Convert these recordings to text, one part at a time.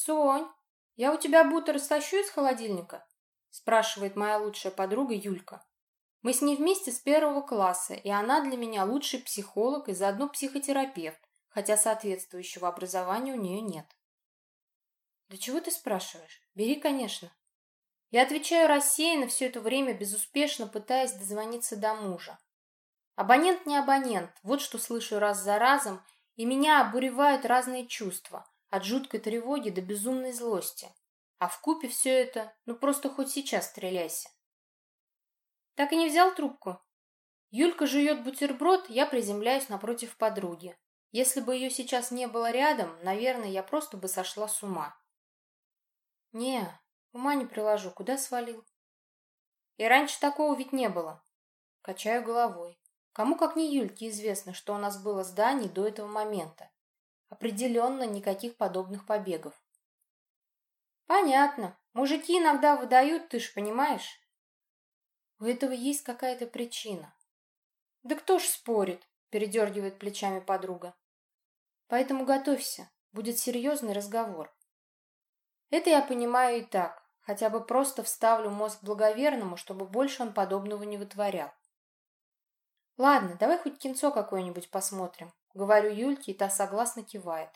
«Сонь, я у тебя будто растащу из холодильника?» спрашивает моя лучшая подруга Юлька. Мы с ней вместе с первого класса, и она для меня лучший психолог и заодно психотерапевт, хотя соответствующего образования у нее нет. «Да чего ты спрашиваешь? Бери, конечно». Я отвечаю рассеянно все это время, безуспешно пытаясь дозвониться до мужа. Абонент не абонент, вот что слышу раз за разом, и меня обуревают разные чувства, от жуткой тревоги до безумной злости. А в купе все это, ну просто хоть сейчас стреляйся. Так и не взял трубку? Юлька жует бутерброд, я приземляюсь напротив подруги. Если бы ее сейчас не было рядом, наверное, я просто бы сошла с ума. Не, ума не приложу, куда свалил? И раньше такого ведь не было. Качаю головой. Кому, как не Юльке, известно, что у нас было зданий до этого момента. Определенно никаких подобных побегов. Понятно. Мужики иногда выдают, ты ж понимаешь? У этого есть какая-то причина. Да кто ж спорит, передергивает плечами подруга. Поэтому готовься, будет серьезный разговор. Это я понимаю и так, хотя бы просто вставлю мозг благоверному, чтобы больше он подобного не вытворял. Ладно, давай хоть кинцо какое-нибудь посмотрим, говорю Юльке, и та согласно кивает.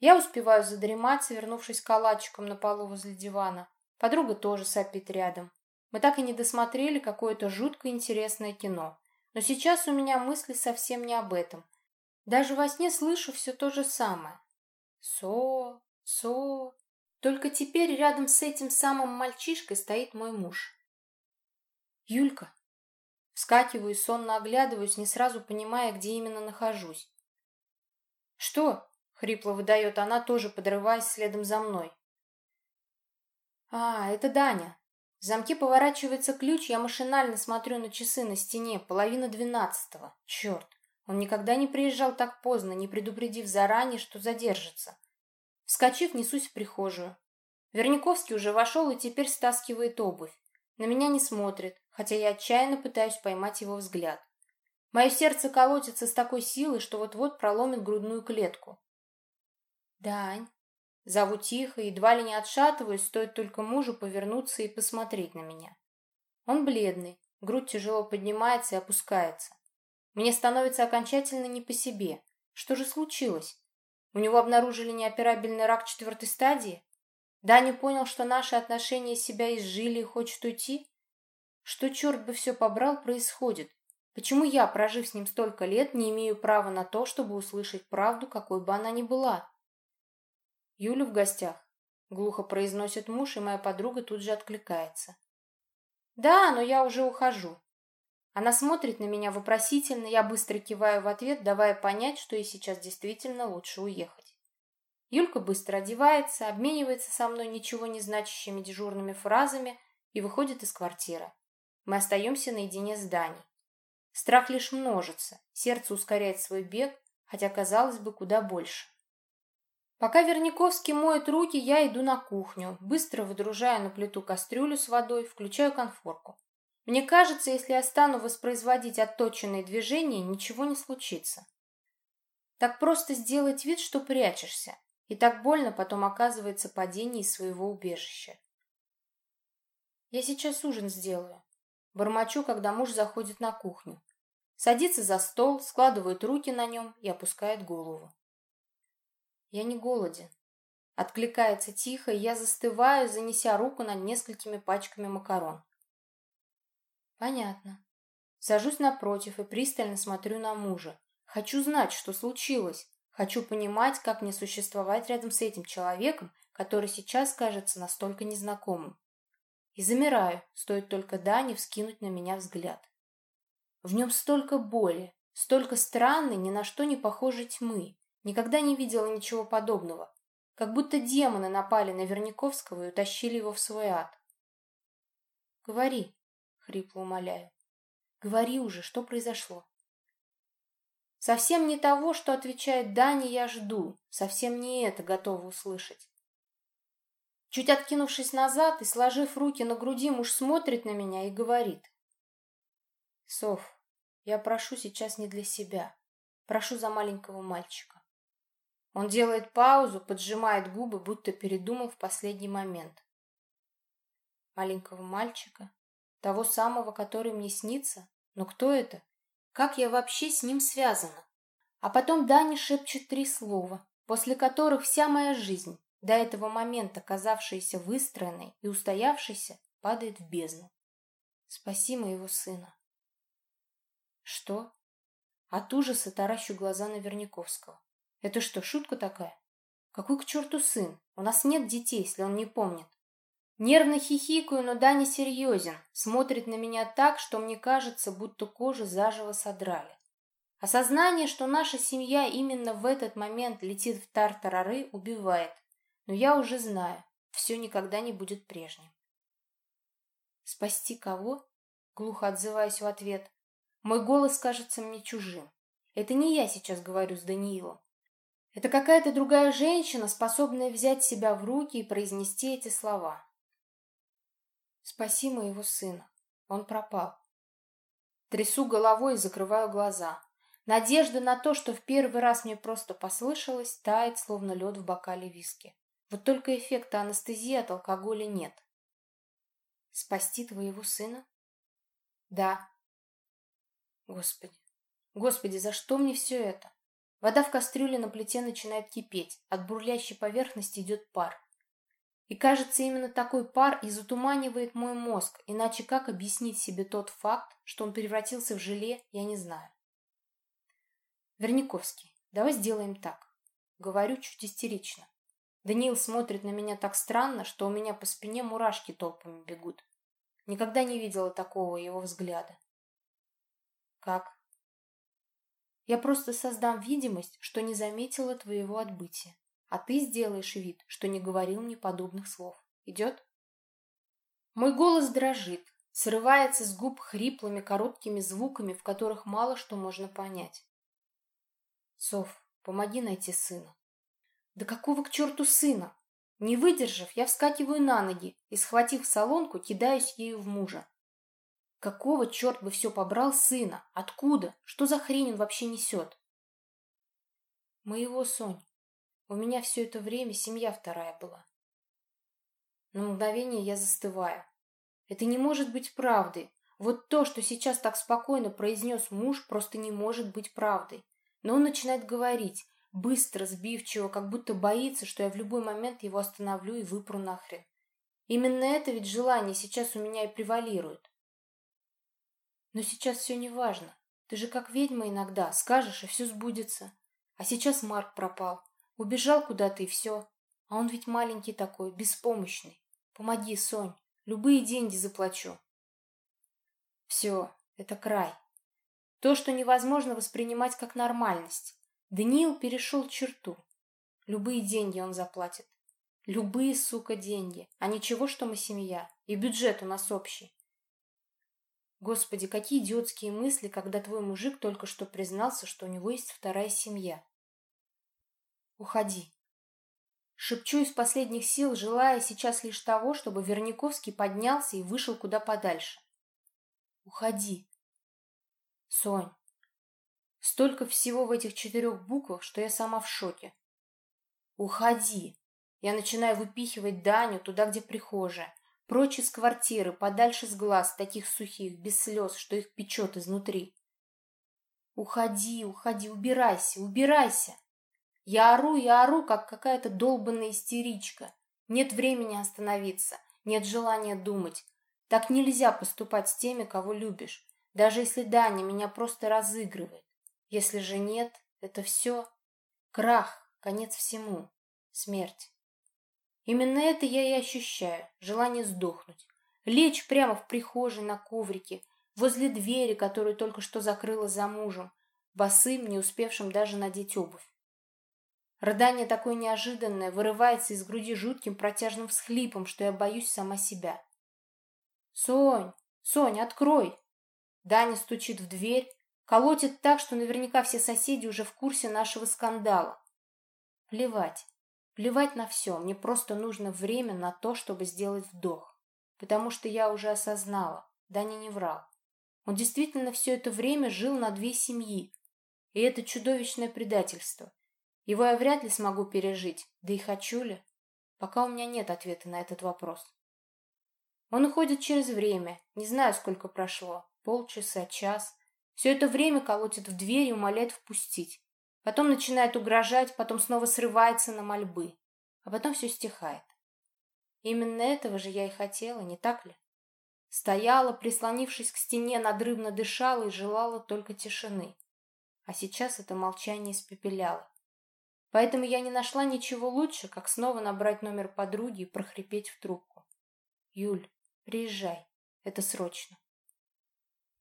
Я успеваю задремать, свернувшись калачиком на полу возле дивана. Подруга тоже сопит рядом. Мы так и не досмотрели какое-то жутко интересное кино. Но сейчас у меня мысли совсем не об этом. Даже во сне слышу все то же самое. Со, со. Только теперь рядом с этим самым мальчишкой стоит мой муж. Юлька. Вскакиваю сонно оглядываюсь, не сразу понимая, где именно нахожусь. Что? Хрипло выдает она, тоже подрываясь следом за мной. А, это Даня. В замке поворачивается ключ, я машинально смотрю на часы на стене, половина двенадцатого. Черт, он никогда не приезжал так поздно, не предупредив заранее, что задержится. Вскочив, несусь в прихожую. Верниковский уже вошел и теперь стаскивает обувь. На меня не смотрит, хотя я отчаянно пытаюсь поймать его взгляд. Мое сердце колотится с такой силой, что вот-вот проломит грудную клетку. «Дань!» Зову тихо, едва ли не отшатываюсь, стоит только мужу повернуться и посмотреть на меня. Он бледный, грудь тяжело поднимается и опускается. Мне становится окончательно не по себе. Что же случилось? У него обнаружили неоперабельный рак четвертой стадии? Даня понял, что наши отношения себя изжили и хочет уйти? Что, черт бы все побрал, происходит? Почему я, прожив с ним столько лет, не имею права на то, чтобы услышать правду, какой бы она ни была? Юля в гостях. Глухо произносит муж, и моя подруга тут же откликается. Да, но я уже ухожу. Она смотрит на меня вопросительно, я быстро киваю в ответ, давая понять, что ей сейчас действительно лучше уехать. Юлька быстро одевается, обменивается со мной ничего не значащими дежурными фразами и выходит из квартиры. Мы остаемся наедине с Даней. Страх лишь множится, сердце ускоряет свой бег, хотя, казалось бы, куда больше. Пока Верниковский моет руки, я иду на кухню, быстро выдружаю на плиту кастрюлю с водой, включаю конфорку. Мне кажется, если я стану воспроизводить отточенные движения, ничего не случится. Так просто сделать вид, что прячешься, и так больно потом оказывается падение из своего убежища. Я сейчас ужин сделаю. Бормочу, когда муж заходит на кухню. Садится за стол, складывает руки на нем и опускает голову. Я не голоден. Откликается тихо, и я застываю, занеся руку над несколькими пачками макарон. Понятно. Сажусь напротив и пристально смотрю на мужа. Хочу знать, что случилось. Хочу понимать, как мне существовать рядом с этим человеком, который сейчас кажется настолько незнакомым. И замираю, стоит только Дане вскинуть на меня взгляд. В нем столько боли, столько странной, ни на что не похожей тьмы. Никогда не видела ничего подобного. Как будто демоны напали на Верниковского и утащили его в свой ад. «Говори», — хрипло умоляю. «Говори уже, что произошло?» Совсем не того, что отвечает Дани, я жду. Совсем не это готова услышать. Чуть откинувшись назад и сложив руки на груди, муж смотрит на меня и говорит. «Соф, я прошу сейчас не для себя. Прошу за маленького мальчика. Он делает паузу, поджимает губы, будто передумал в последний момент. Маленького мальчика, того самого, который мне снится? Но кто это? Как я вообще с ним связана? А потом Даня шепчет три слова, после которых вся моя жизнь, до этого момента казавшаяся выстроенной и устоявшейся, падает в бездну. Спаси моего сына. Что? От ужаса таращу глаза на Верняковского. Это что, шутка такая? Какой к черту сын? У нас нет детей, если он не помнит. Нервно хихикаю, но Даня серьезен. Смотрит на меня так, что мне кажется, будто кожу заживо содрали. Осознание, что наша семья именно в этот момент летит в тартарары, убивает. Но я уже знаю, все никогда не будет прежним. «Спасти кого?» — глухо отзываюсь в ответ. Мой голос кажется мне чужим. Это не я сейчас говорю с Даниилом. Это какая-то другая женщина, способная взять себя в руки и произнести эти слова. «Спаси моего сына. Он пропал». Трясу головой и закрываю глаза. Надежда на то, что в первый раз мне просто послышалось, тает, словно лед в бокале виски. Вот только эффекта анестезии от алкоголя нет. Спасти твоего сына? Да. Господи, господи, за что мне все это? Вода в кастрюле на плите начинает кипеть, от бурлящей поверхности идет пар. И кажется, именно такой пар и затуманивает мой мозг, иначе как объяснить себе тот факт, что он превратился в желе, я не знаю. Верниковский, давай сделаем так. Говорю чуть истерично. Даниил смотрит на меня так странно, что у меня по спине мурашки толпами бегут. Никогда не видела такого его взгляда. Как? Я просто создам видимость, что не заметила твоего отбытия, а ты сделаешь вид, что не говорил мне подобных слов. Идет? Мой голос дрожит, срывается с губ хриплыми короткими звуками, в которых мало что можно понять. Сов, помоги найти сына. Да какого к черту сына? Не выдержав, я вскакиваю на ноги и, схватив солонку, кидаюсь ею в мужа. Какого черт бы все побрал сына? Откуда? Что за хрень он вообще несет? Моего, Сонь. У меня все это время семья вторая была. На мгновение я застываю. Это не может быть правдой. Вот то, что сейчас так спокойно произнес муж, просто не может быть правдой. Но он начинает говорить, Быстро, сбивчиво, как будто боится, что я в любой момент его остановлю и выпру нахрен. Именно это ведь желание сейчас у меня и превалирует. Но сейчас все не важно. Ты же как ведьма иногда, скажешь, и все сбудется. А сейчас Марк пропал. Убежал куда-то и все. А он ведь маленький такой, беспомощный. Помоги, Сонь. Любые деньги заплачу. Все, это край. То, что невозможно воспринимать как нормальность. Даниил перешел черту. Любые деньги он заплатит. Любые, сука, деньги. А ничего, что мы семья. И бюджет у нас общий. Господи, какие идиотские мысли, когда твой мужик только что признался, что у него есть вторая семья. Уходи. Шепчу из последних сил, желая сейчас лишь того, чтобы Верняковский поднялся и вышел куда подальше. Уходи. Сонь, Столько всего в этих четырех буквах, что я сама в шоке. «Уходи!» Я начинаю выпихивать Даню туда, где прихожая. Прочь из квартиры, подальше с глаз, таких сухих, без слез, что их печет изнутри. «Уходи, уходи, убирайся, убирайся!» Я ору и ору, как какая-то долбанная истеричка. Нет времени остановиться, нет желания думать. Так нельзя поступать с теми, кого любишь, даже если Даня меня просто разыгрывает. Если же нет, это все крах, конец всему, смерть. Именно это я и ощущаю, желание сдохнуть. Лечь прямо в прихожей на коврике, возле двери, которую только что закрыла за мужем, босым, не успевшим даже надеть обувь. Рыдание такое неожиданное вырывается из груди жутким протяжным всхлипом, что я боюсь сама себя. «Сонь! Сонь, открой!» Даня стучит в дверь, Колотит так, что наверняка все соседи уже в курсе нашего скандала. Плевать. Плевать на все. Мне просто нужно время на то, чтобы сделать вдох. Потому что я уже осознала. Даня не врал. Он действительно все это время жил на две семьи. И это чудовищное предательство. Его я вряд ли смогу пережить, да и хочу ли. Пока у меня нет ответа на этот вопрос. Он уходит через время, не знаю, сколько прошло, полчаса, час. Все это время колотит в дверь и умоляет впустить. Потом начинает угрожать, потом снова срывается на мольбы. А потом все стихает. Именно этого же я и хотела, не так ли? Стояла, прислонившись к стене, надрывно дышала и желала только тишины. А сейчас это молчание испепеляло. Поэтому я не нашла ничего лучше, как снова набрать номер подруги и прохрипеть в трубку. «Юль, приезжай. Это срочно».